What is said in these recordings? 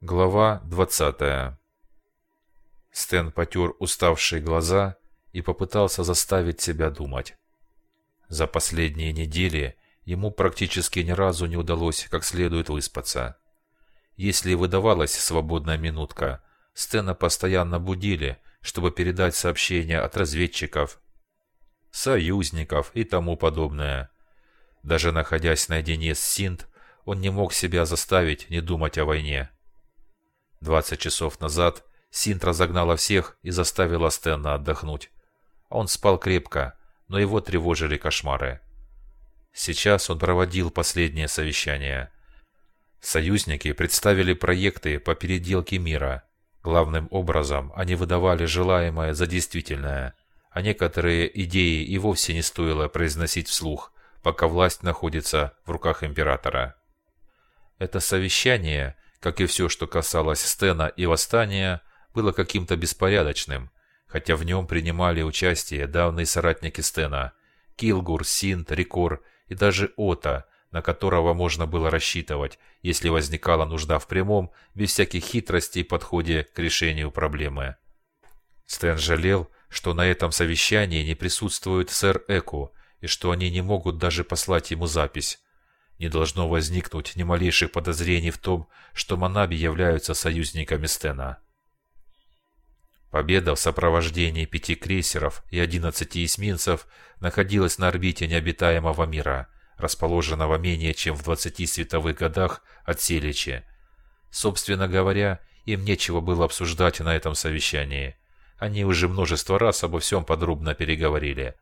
Глава 20 Стэн потер уставшие глаза и попытался заставить себя думать. За последние недели ему практически ни разу не удалось как следует выспаться. Если выдавалась свободная минутка, Стэна постоянно будили, чтобы передать сообщения от разведчиков, союзников и тому подобное. Даже находясь наедине с Синт, он не мог себя заставить не думать о войне. 20 часов назад Синт разогнала всех и заставила Стена отдохнуть. Он спал крепко, но его тревожили кошмары. Сейчас он проводил последнее совещание. Союзники представили проекты по переделке мира. Главным образом они выдавали желаемое за действительное, а некоторые идеи и вовсе не стоило произносить вслух, пока власть находится в руках императора. Это совещание – как и все, что касалось Стена и Восстания, было каким-то беспорядочным, хотя в нем принимали участие давние соратники Стена – Килгур, Синт, Рикор и даже Ота, на которого можно было рассчитывать, если возникала нужда в прямом, без всяких хитростей подходе к решению проблемы. Стэн жалел, что на этом совещании не присутствует сэр Эку, и что они не могут даже послать ему запись, не должно возникнуть ни малейших подозрений в том, что Манаби являются союзниками Стена. Победа в сопровождении пяти крейсеров и одиннадцати эсминцев находилась на орбите необитаемого мира, расположенного менее чем в 20 световых годах от Селичи. Собственно говоря, им нечего было обсуждать на этом совещании. Они уже множество раз обо всем подробно переговорили.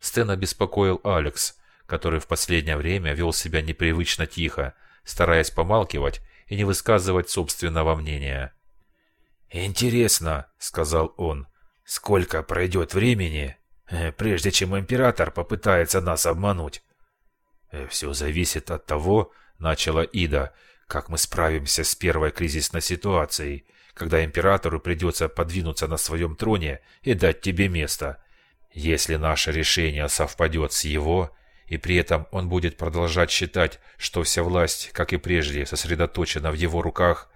Стена беспокоил Алекс – который в последнее время вел себя непривычно тихо, стараясь помалкивать и не высказывать собственного мнения. «Интересно», — сказал он, — «сколько пройдет времени, э, прежде чем император попытается нас обмануть?» э, «Все зависит от того», — начала Ида, — «как мы справимся с первой кризисной ситуацией, когда императору придется подвинуться на своем троне и дать тебе место. Если наше решение совпадет с его, и при этом он будет продолжать считать, что вся власть, как и прежде, сосредоточена в его руках,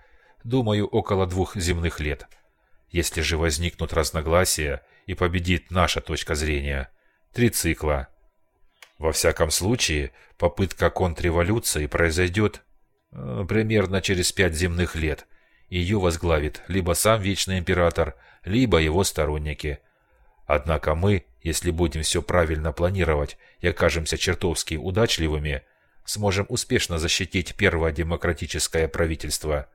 думаю, около двух земных лет. Если же возникнут разногласия и победит наша точка зрения, три цикла. Во всяком случае, попытка контрреволюции произойдет э, примерно через пять земных лет. Ее возглавит либо сам Вечный Император, либо его сторонники. Однако мы если будем все правильно планировать и окажемся чертовски удачливыми, сможем успешно защитить первое демократическое правительство.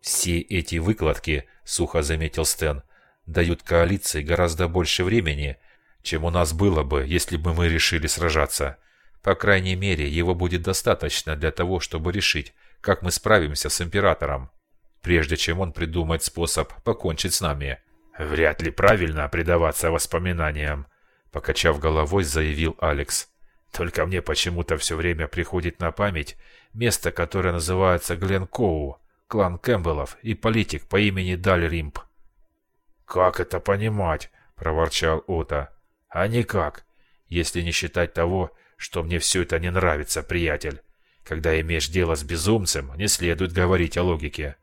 Все эти выкладки, сухо заметил Стэн, дают коалиции гораздо больше времени, чем у нас было бы, если бы мы решили сражаться. По крайней мере, его будет достаточно для того, чтобы решить, как мы справимся с императором, прежде чем он придумает способ покончить с нами. «Вряд ли правильно предаваться воспоминаниям», — покачав головой, заявил Алекс. «Только мне почему-то все время приходит на память место, которое называется Гленкоу, клан Кэмпбеллов и политик по имени Даль Римп». «Как это понимать?» — проворчал Ота. «А никак, если не считать того, что мне все это не нравится, приятель. Когда имеешь дело с безумцем, не следует говорить о логике».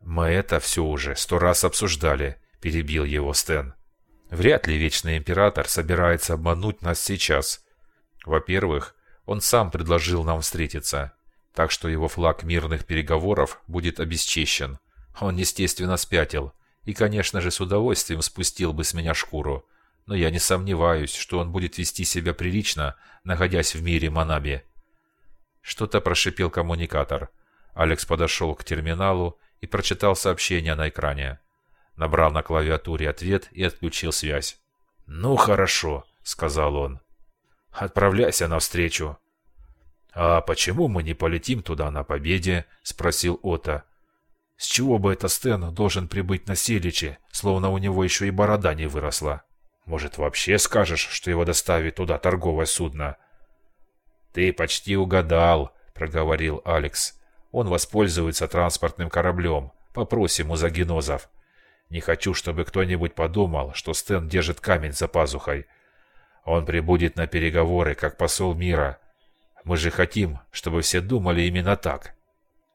«Мы это все уже сто раз обсуждали», – перебил его Стэн. «Вряд ли Вечный Император собирается обмануть нас сейчас. Во-первых, он сам предложил нам встретиться, так что его флаг мирных переговоров будет обесчещен. Он, естественно, спятил и, конечно же, с удовольствием спустил бы с меня шкуру, но я не сомневаюсь, что он будет вести себя прилично, находясь в мире Манаби». Что-то прошипел коммуникатор. Алекс подошел к терминалу и прочитал сообщение на экране. Набрал на клавиатуре ответ и отключил связь. «Ну хорошо», — сказал он. «Отправляйся навстречу». «А почему мы не полетим туда на победе?» — спросил Ота. «С чего бы это Стэн должен прибыть на Селичи, словно у него еще и борода не выросла? Может, вообще скажешь, что его доставит туда торговое судно?» «Ты почти угадал», — проговорил Алекс. «Он воспользуется транспортным кораблем. Попросим у загенозов. Не хочу, чтобы кто-нибудь подумал, что Стэн держит камень за пазухой. Он прибудет на переговоры, как посол мира. Мы же хотим, чтобы все думали именно так.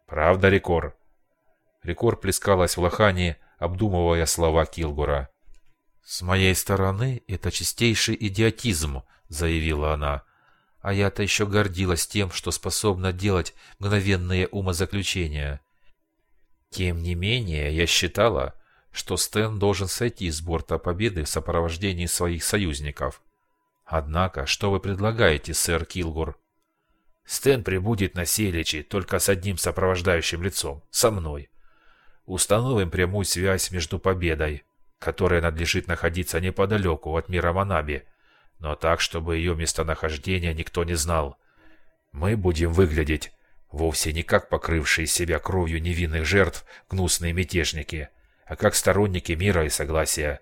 Правда, Рекор? Рекор плескалась в лохане, обдумывая слова Килгура. «С моей стороны это чистейший идиотизм», — заявила она. «А я-то еще гордилась тем, что способна делать мгновенные умозаключения». Тем не менее, я считала, что Стэн должен сойти с борта Победы в сопровождении своих союзников. Однако, что вы предлагаете, сэр Килгур? Стэн прибудет на Селичи только с одним сопровождающим лицом, со мной. Установим прямую связь между Победой, которая надлежит находиться неподалеку от мира Манаби, но так, чтобы ее местонахождение никто не знал. Мы будем выглядеть вовсе не как покрывшие себя кровью невинных жертв гнусные мятежники, а как сторонники мира и согласия.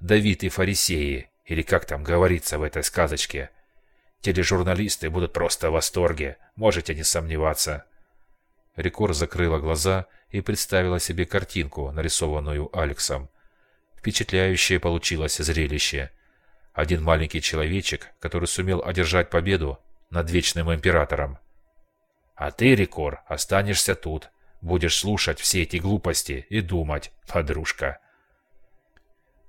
Давид и фарисеи, или как там говорится в этой сказочке. Тележурналисты будут просто в восторге, можете не сомневаться. Рекор закрыла глаза и представила себе картинку, нарисованную Алексом. Впечатляющее получилось зрелище. Один маленький человечек, который сумел одержать победу над Вечным Императором. А ты, Рекор, останешься тут. Будешь слушать все эти глупости и думать, подружка.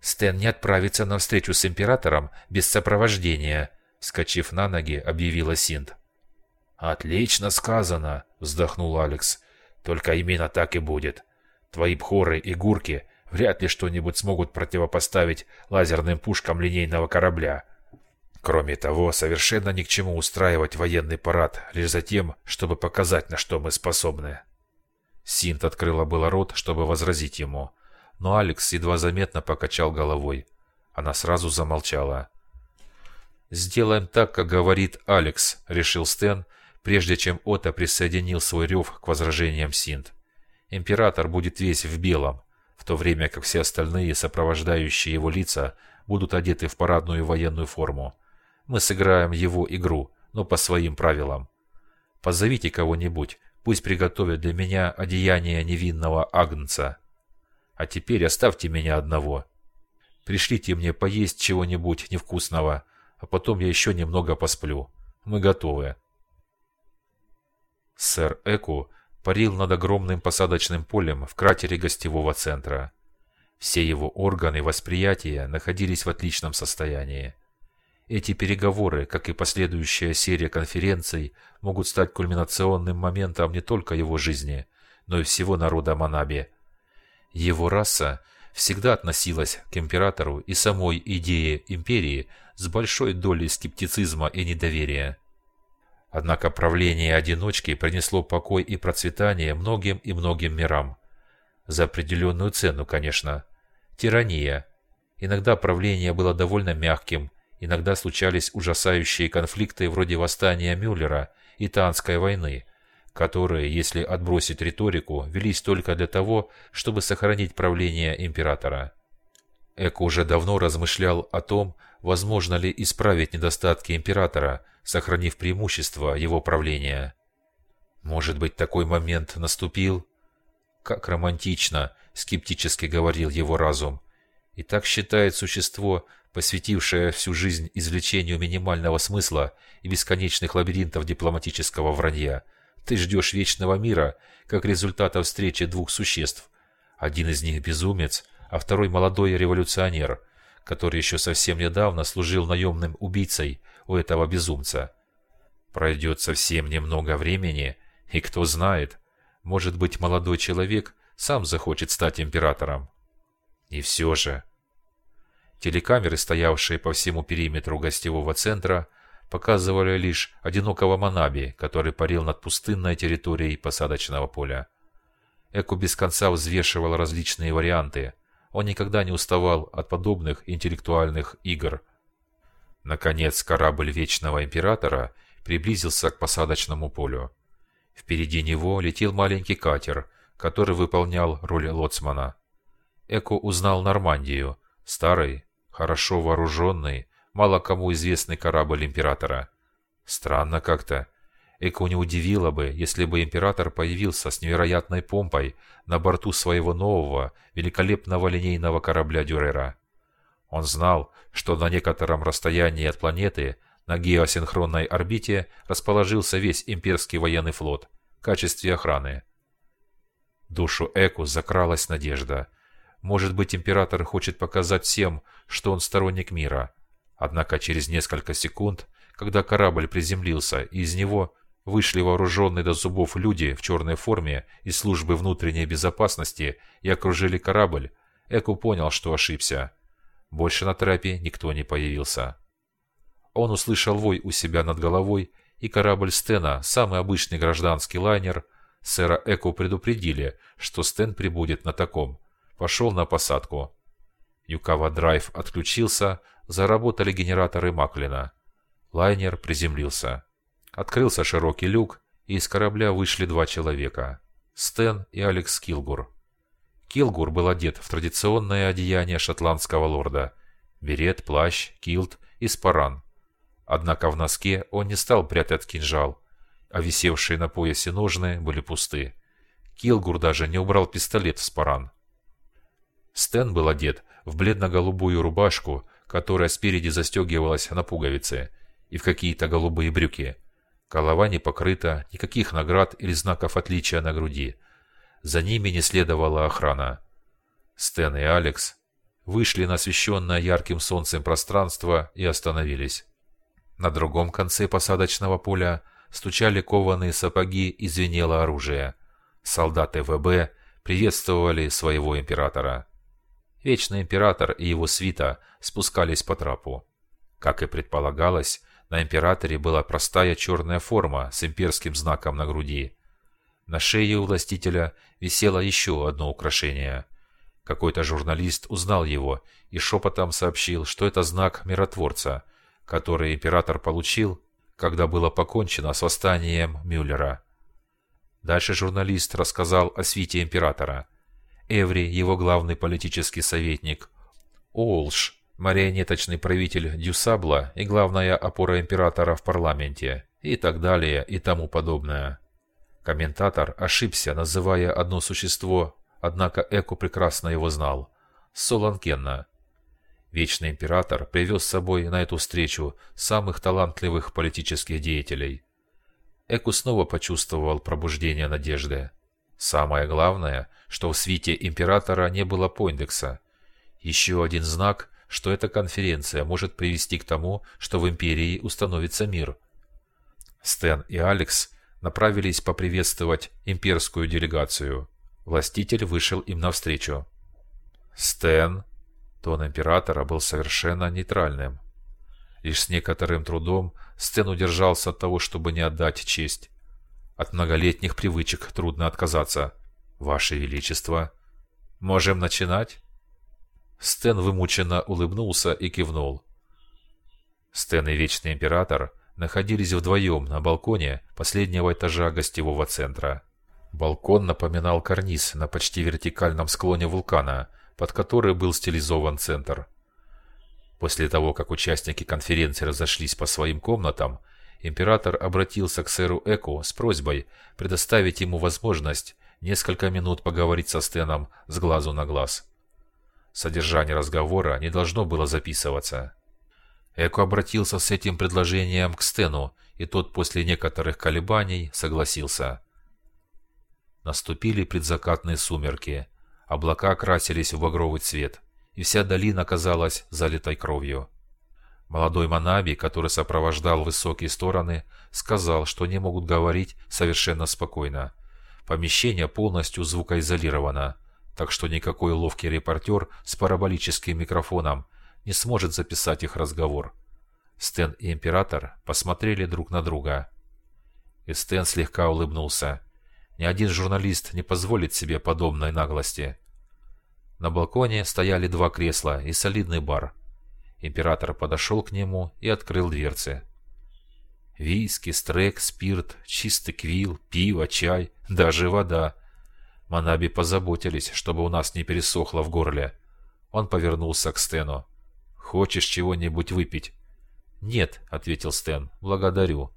Стэн не отправится на встречу с Императором без сопровождения, скачив на ноги, объявила Синт. «Отлично сказано», — вздохнул Алекс. «Только именно так и будет. Твои пхоры и гурки вряд ли что-нибудь смогут противопоставить лазерным пушкам линейного корабля. Кроме того, совершенно ни к чему устраивать военный парад лишь за тем, чтобы показать, на что мы способны». Синт открыла было рот, чтобы возразить ему, но Алекс едва заметно покачал головой. Она сразу замолчала. «Сделаем так, как говорит Алекс», — решил Стэн, прежде чем Ота присоединил свой рев к возражениям Синт. «Император будет весь в белом, в то время как все остальные сопровождающие его лица будут одеты в парадную военную форму. Мы сыграем его игру, но по своим правилам. Позовите кого-нибудь, пусть приготовят для меня одеяние невинного агнца. А теперь оставьте меня одного. Пришлите мне поесть чего-нибудь невкусного, а потом я еще немного посплю. Мы готовы». Сэр Эку парил над огромным посадочным полем в кратере гостевого центра. Все его органы восприятия находились в отличном состоянии. Эти переговоры, как и последующая серия конференций, могут стать кульминационным моментом не только его жизни, но и всего народа Манаби. Его раса всегда относилась к императору и самой идее империи с большой долей скептицизма и недоверия. Однако правление одиночки принесло покой и процветание многим и многим мирам. За определенную цену, конечно. Тирания. Иногда правление было довольно мягким, иногда случались ужасающие конфликты вроде восстания Мюллера и Таанской войны, которые, если отбросить риторику, велись только для того, чтобы сохранить правление императора. Эко уже давно размышлял о том, возможно ли исправить недостатки императора, сохранив преимущество его правления. Может быть, такой момент наступил? Как романтично, скептически говорил его разум. И так считает существо, посвятившее всю жизнь извлечению минимального смысла и бесконечных лабиринтов дипломатического вранья. Ты ждешь вечного мира, как результата встречи двух существ. Один из них безумец, а второй молодой революционер – который еще совсем недавно служил наемным убийцей у этого безумца. Пройдет совсем немного времени, и кто знает, может быть, молодой человек сам захочет стать императором. И все же... Телекамеры, стоявшие по всему периметру гостевого центра, показывали лишь одинокого Манаби, который парил над пустынной территорией посадочного поля. Эко без конца взвешивал различные варианты – он никогда не уставал от подобных интеллектуальных игр. Наконец, корабль Вечного Императора приблизился к посадочному полю. Впереди него летел маленький катер, который выполнял роль лоцмана. Эко узнал Нормандию, старый, хорошо вооруженный, мало кому известный корабль Императора. Странно как-то. Эко не удивило бы, если бы император появился с невероятной помпой на борту своего нового, великолепного линейного корабля Дюрера. Он знал, что на некотором расстоянии от планеты, на геосинхронной орбите, расположился весь имперский военный флот в качестве охраны. Душу Эку закралась надежда. Может быть, император хочет показать всем, что он сторонник мира. Однако через несколько секунд, когда корабль приземлился, и из него вышли вооруженные до зубов люди в черной форме из службы внутренней безопасности и окружили корабль, Эку понял, что ошибся. Больше на трапе никто не появился. Он услышал вой у себя над головой, и корабль Стена, самый обычный гражданский лайнер, сэра Эку предупредили, что Стен прибудет на таком. Пошел на посадку. Юкава-драйв отключился, заработали генераторы Маклина. Лайнер приземлился. Открылся широкий люк, и из корабля вышли два человека. Стэн и Алекс Килгур. Килгур был одет в традиционное одеяние шотландского лорда. Берет, плащ, килт и спаран. Однако в носке он не стал прятать кинжал, а висевшие на поясе ножны были пусты. Килгур даже не убрал пистолет в спаран. Стэн был одет в бледно-голубую рубашку, которая спереди застегивалась на пуговицы, и в какие-то голубые брюки. Голова не покрыта, никаких наград или знаков отличия на груди. За ними не следовала охрана. Стэн и Алекс вышли на освещенное ярким солнцем пространство и остановились. На другом конце посадочного поля стучали кованые сапоги и звенело оружие. Солдаты ВБ приветствовали своего императора. Вечный император и его свита спускались по трапу. Как и предполагалось, на императоре была простая черная форма с имперским знаком на груди. На шее у властителя висело еще одно украшение. Какой-то журналист узнал его и шепотом сообщил, что это знак миротворца, который император получил, когда было покончено с восстанием Мюллера. Дальше журналист рассказал о свите императора – Эври, его главный политический советник, Олш, марионеточный правитель Дюсабла и главная опора императора в парламенте, и так далее и тому подобное. Комментатор ошибся, называя одно существо, однако Эко прекрасно его знал – Солан Кенна. Вечный император привез с собой на эту встречу самых талантливых политических деятелей. Эку снова почувствовал пробуждение надежды. Самое главное, что в свите императора не было Пойндекса. Еще один знак, что эта конференция может привести к тому, что в империи установится мир. Стэн и Алекс направились поприветствовать имперскую делегацию. Властитель вышел им навстречу. «Стэн!» Тон императора был совершенно нейтральным. Лишь с некоторым трудом Стэн удержался от того, чтобы не отдать честь. От многолетних привычек трудно отказаться. Ваше Величество. Можем начинать? Стэн вымученно улыбнулся и кивнул. Стэн и Вечный Император находились вдвоем на балконе последнего этажа гостевого центра. Балкон напоминал карниз на почти вертикальном склоне вулкана, под который был стилизован центр. После того, как участники конференции разошлись по своим комнатам, император обратился к сэру Эку с просьбой предоставить ему возможность несколько минут поговорить со Стеном с глазу на глаз. Содержание разговора не должно было записываться. Эко обратился с этим предложением к Стену, и тот после некоторых колебаний согласился. Наступили предзакатные сумерки, облака окрасились в багровый цвет, и вся долина казалась залитой кровью. Молодой Манаби, который сопровождал высокие стороны, сказал, что они могут говорить совершенно спокойно. Помещение полностью звукоизолировано, так что никакой ловкий репортер с параболическим микрофоном не сможет записать их разговор. Стэн и Император посмотрели друг на друга. И Стэн слегка улыбнулся. Ни один журналист не позволит себе подобной наглости. На балконе стояли два кресла и солидный бар – Император подошел к нему и открыл дверцы. Виски, стрек, спирт, чистый квил, пиво, чай, даже вода. Манаби позаботились, чтобы у нас не пересохло в горле. Он повернулся к Стэну. «Хочешь чего-нибудь выпить?» «Нет», — ответил Стэн, — «благодарю».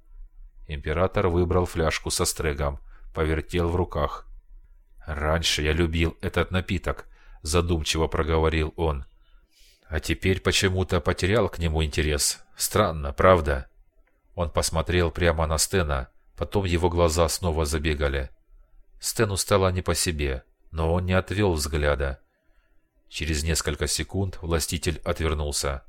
Император выбрал фляжку со стрегом, повертел в руках. «Раньше я любил этот напиток», — задумчиво проговорил он. А теперь почему-то потерял к нему интерес. Странно, правда? Он посмотрел прямо на Стена, потом его глаза снова забегали. Стэну стало не по себе, но он не отвел взгляда. Через несколько секунд властитель отвернулся.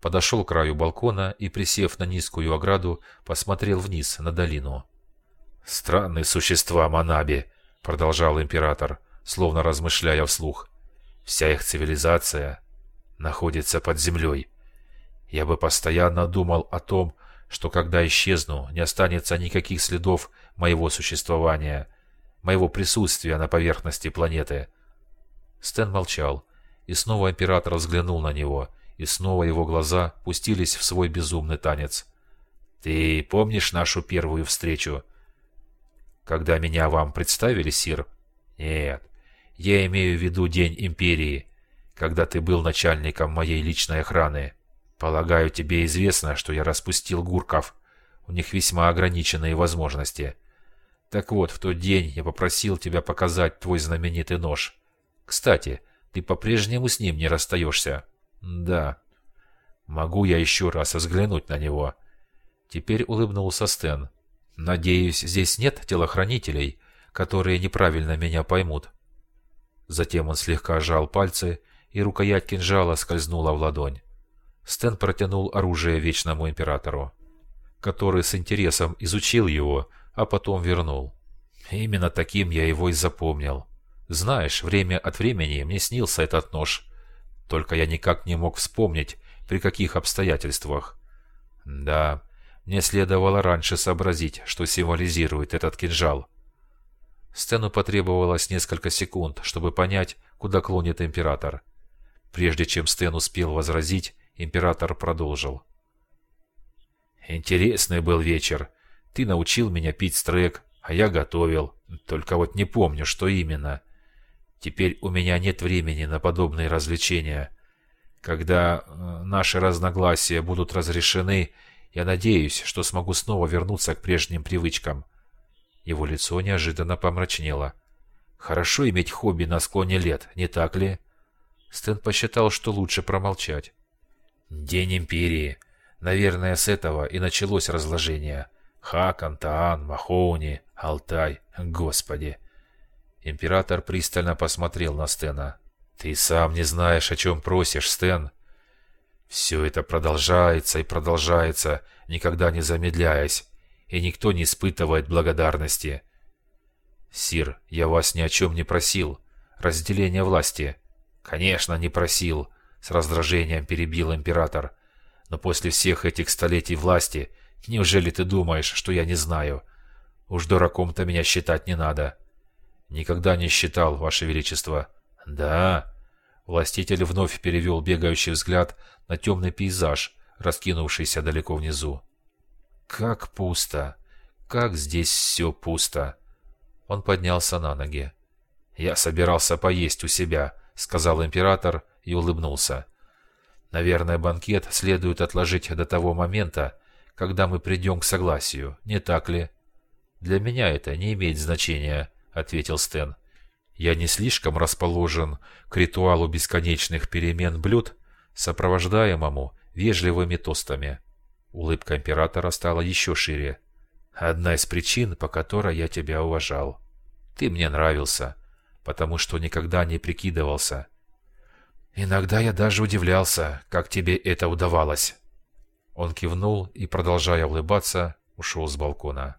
Подошел к краю балкона и, присев на низкую ограду, посмотрел вниз на долину. «Странные существа Манаби», — продолжал император, словно размышляя вслух. «Вся их цивилизация находится под землей. Я бы постоянно думал о том, что когда исчезну, не останется никаких следов моего существования, моего присутствия на поверхности планеты». Стэн молчал, и снова император взглянул на него, и снова его глаза пустились в свой безумный танец. «Ты помнишь нашу первую встречу?» «Когда меня вам представили, Сир?» «Нет, я имею в виду День Империи, когда ты был начальником моей личной охраны. Полагаю, тебе известно, что я распустил гурков. У них весьма ограниченные возможности. Так вот, в тот день я попросил тебя показать твой знаменитый нож. Кстати, ты по-прежнему с ним не расстаешься. Да. Могу я еще раз взглянуть на него? Теперь улыбнулся Стэн. Надеюсь, здесь нет телохранителей, которые неправильно меня поймут. Затем он слегка сжал пальцы, и рукоять кинжала скользнула в ладонь. Стэн протянул оружие Вечному Императору, который с интересом изучил его, а потом вернул. Именно таким я его и запомнил. Знаешь, время от времени мне снился этот нож. Только я никак не мог вспомнить, при каких обстоятельствах. Да, мне следовало раньше сообразить, что символизирует этот кинжал. Стэну потребовалось несколько секунд, чтобы понять, куда клонит император. Прежде чем Стэн успел возразить, император продолжил. «Интересный был вечер. Ты научил меня пить стрек, а я готовил. Только вот не помню, что именно. Теперь у меня нет времени на подобные развлечения. Когда э, наши разногласия будут разрешены, я надеюсь, что смогу снова вернуться к прежним привычкам. Его лицо неожиданно помрачнело. Хорошо иметь хобби на склоне лет, не так ли? Стэн посчитал, что лучше промолчать. День Империи. Наверное, с этого и началось разложение. Хакан, Таан, Махоуни, Алтай. Господи. Император пристально посмотрел на Стена. «Ты сам не знаешь, о чем просишь, Стэн. Все это продолжается и продолжается, никогда не замедляясь, и никто не испытывает благодарности. Сир, я вас ни о чем не просил. Разделение власти. Конечно, не просил, с раздражением перебил император. Но после всех этих столетий власти, неужели ты думаешь, что я не знаю? Уж дураком-то меня считать не надо. «Никогда не считал, Ваше Величество». «Да». Властитель вновь перевел бегающий взгляд на темный пейзаж, раскинувшийся далеко внизу. «Как пусто! Как здесь все пусто!» Он поднялся на ноги. «Я собирался поесть у себя», — сказал император и улыбнулся. «Наверное, банкет следует отложить до того момента, когда мы придем к согласию, не так ли?» «Для меня это не имеет значения», ответил Стэн. «Я не слишком расположен к ритуалу бесконечных перемен блюд, сопровождаемому вежливыми тостами». Улыбка императора стала еще шире. «Одна из причин, по которой я тебя уважал. Ты мне нравился, потому что никогда не прикидывался. Иногда я даже удивлялся, как тебе это удавалось». Он кивнул и, продолжая улыбаться, ушел с балкона.